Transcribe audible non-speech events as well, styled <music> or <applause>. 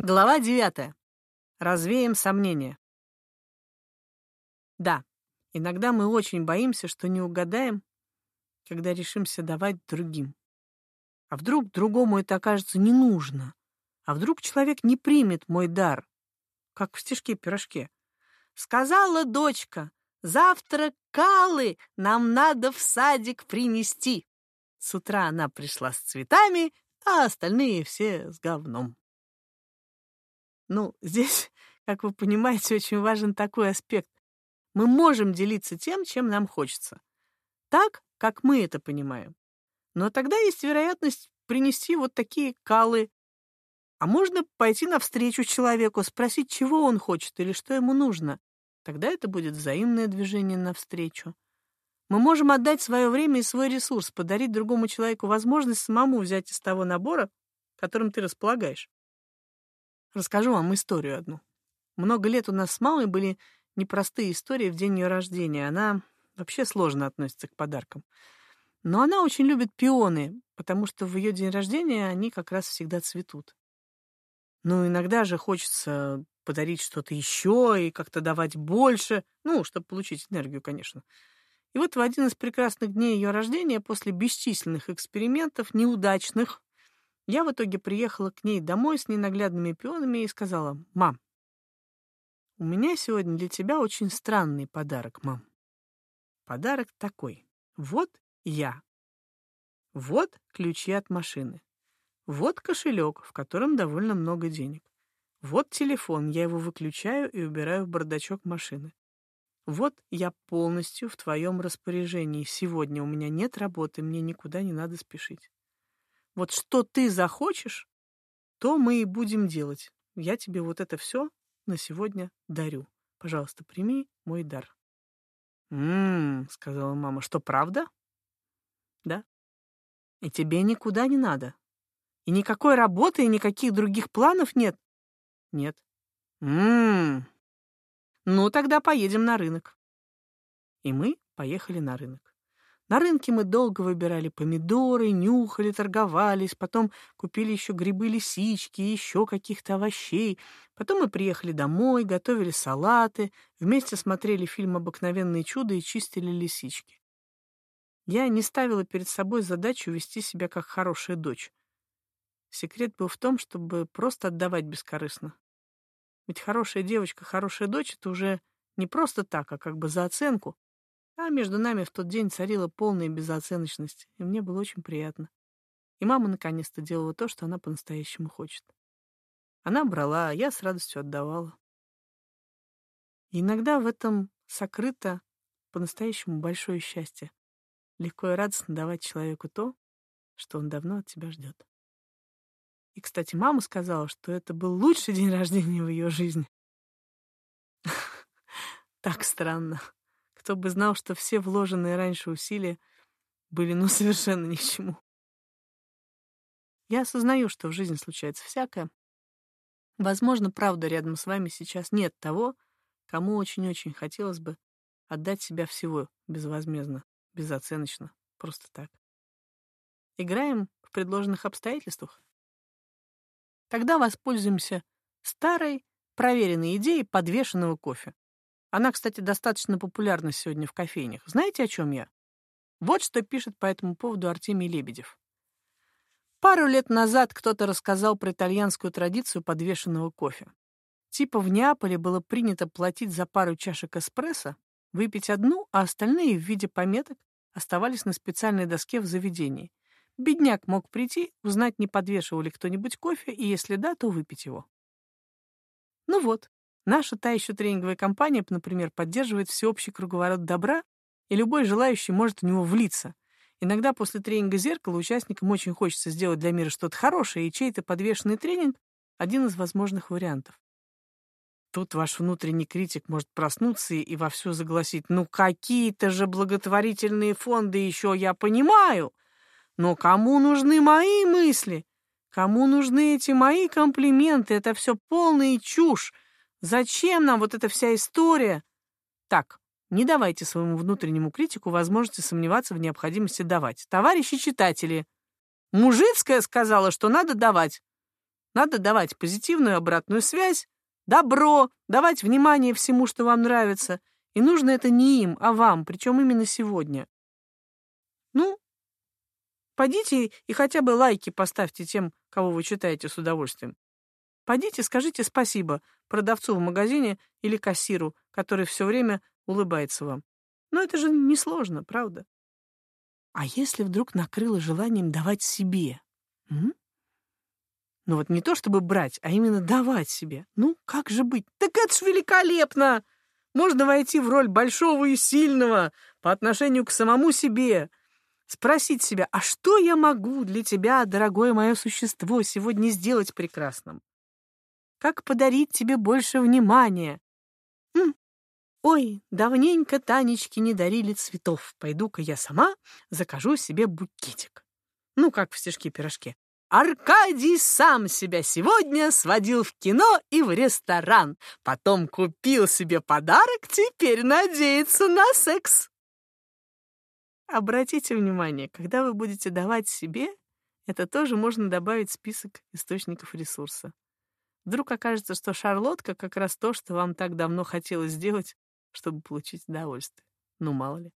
Глава девятая. Развеем сомнения. Да, иногда мы очень боимся, что не угадаем, когда решимся давать другим. А вдруг другому это окажется не нужно? А вдруг человек не примет мой дар? Как в стишке-пирожке. Сказала дочка, завтра калы нам надо в садик принести. С утра она пришла с цветами, а остальные все с говном. Ну, <laughs> здесь, как вы понимаете, очень важен такой аспект. Мы можем делиться тем, чем нам хочется. Так, как мы это понимаем. Но тогда есть вероятность принести вот такие калы. А можно пойти навстречу человеку, спросить, чего он хочет или что ему нужно. Тогда это будет взаимное движение навстречу. Мы можем отдать свое время и свой ресурс, подарить другому человеку возможность самому взять из того набора, которым ты располагаешь. Расскажу вам историю одну. Много лет у нас с мамой были непростые истории в день ее рождения. Она вообще сложно относится к подаркам. Но она очень любит пионы, потому что в ее день рождения они как раз всегда цветут. Ну, иногда же хочется подарить что-то еще и как-то давать больше, ну, чтобы получить энергию, конечно. И вот в один из прекрасных дней ее рождения, после бесчисленных экспериментов, неудачных, я в итоге приехала к ней домой с ненаглядными пионами и сказала, «Мам, у меня сегодня для тебя очень странный подарок, мам. Подарок такой. Вот я. Вот ключи от машины. Вот кошелек, в котором довольно много денег. Вот телефон, я его выключаю и убираю в бардачок машины. Вот я полностью в твоем распоряжении. Сегодня у меня нет работы, мне никуда не надо спешить. Вот что ты захочешь, то мы и будем делать. Я тебе вот это все на сегодня дарю. Пожалуйста, прими мой дар. «М-м-м», сказала мама, — «что, правда?» «Да». «И тебе никуда не надо? И никакой работы, и никаких других планов нет?» «Нет». «М-м-м». «Ну, тогда поедем на рынок». И мы поехали на рынок. На рынке мы долго выбирали помидоры, нюхали, торговались, потом купили еще грибы-лисички и еще каких-то овощей. Потом мы приехали домой, готовили салаты, вместе смотрели фильм «Обыкновенные чудо» и чистили лисички. Я не ставила перед собой задачу вести себя как хорошая дочь. Секрет был в том, чтобы просто отдавать бескорыстно. Ведь хорошая девочка, хорошая дочь — это уже не просто так, а как бы за оценку. А между нами в тот день царила полная безоценочность, и мне было очень приятно. И мама наконец-то делала то, что она по-настоящему хочет. Она брала, а я с радостью отдавала. И иногда в этом сокрыто по-настоящему большое счастье. Легко и радостно давать человеку то, что он давно от тебя ждет. И, кстати, мама сказала, что это был лучший день рождения в ее жизни. <laughs> Так странно. Кто бы знал, что все вложенные раньше усилия были ну <laughs> совершенно ни к чему. Я осознаю, что в жизни случается всякое. Возможно, правда, рядом с вами сейчас нет того, кому очень-очень хотелось бы отдать себя всего безвозмездно, безоценочно, просто так. Играем в предложенных обстоятельствах? Тогда воспользуемся старой, проверенной идеей подвешенного кофе. Она, кстати, достаточно популярна сегодня в кофейнях. Знаете, о чем я? Вот что пишет по этому поводу Артемий Лебедев. Пару лет назад кто-то рассказал про итальянскую традицию подвешенного кофе. Типа в Неаполе было принято платить за пару чашек эспрессо, выпить одну, а остальные в виде пометок оставались на специальной доске в заведении. Бедняк мог прийти, узнать, не подвешивал ли кто-нибудь кофе, и если да, то выпить его. Ну вот, Наша та еще тренинговая компания, например, поддерживает всеобщий круговорот добра, и любой желающий может в него влиться. Иногда после тренинга зеркала участникам очень хочется сделать для мира что-то хорошее, и чей-то подвешенный тренинг — один из возможных вариантов. Тут ваш внутренний критик может проснуться и вовсю загласить «Ну какие-то же благотворительные фонды еще я понимаю! Но кому нужны мои мысли? Кому нужны эти мои комплименты? Это все полная чушь!» Зачем нам вот эта вся история? Так, не давайте своему внутреннему критику возможности сомневаться в необходимости давать. Товарищи читатели, Мужицкая сказала, что надо давать. Надо давать позитивную обратную связь, добро, давать внимание всему, что вам нравится. И нужно это не им, а вам, причем именно сегодня. Ну, пойдите и хотя бы лайки поставьте тем, кого вы читаете с удовольствием. Пойдите, скажите спасибо продавцу в магазине или кассиру, который все время улыбается вам. Но это же несложно, правда? А если вдруг накрыло желанием давать себе? М? Ну вот не то чтобы брать, а именно давать себе. Ну, как же быть? Так это ж великолепно! Можно войти в роль большого и сильного по отношению к самому себе. Спросить себя, а что я могу для тебя, дорогое мое существо, сегодня сделать прекрасным? Как подарить тебе больше внимания? М? Ой, давненько Танечке не дарили цветов. Пойду-ка я сама закажу себе букетик. Ну, как в стишке-пирожке. Аркадий сам себя сегодня сводил в кино и в ресторан. Потом купил себе подарок, теперь надеется на секс. Обратите внимание, когда вы будете давать себе, это тоже можно добавить в список источников ресурса. Вдруг окажется, что шарлотка как раз то, что вам так давно хотелось сделать, чтобы получить удовольствие. Ну, мало ли.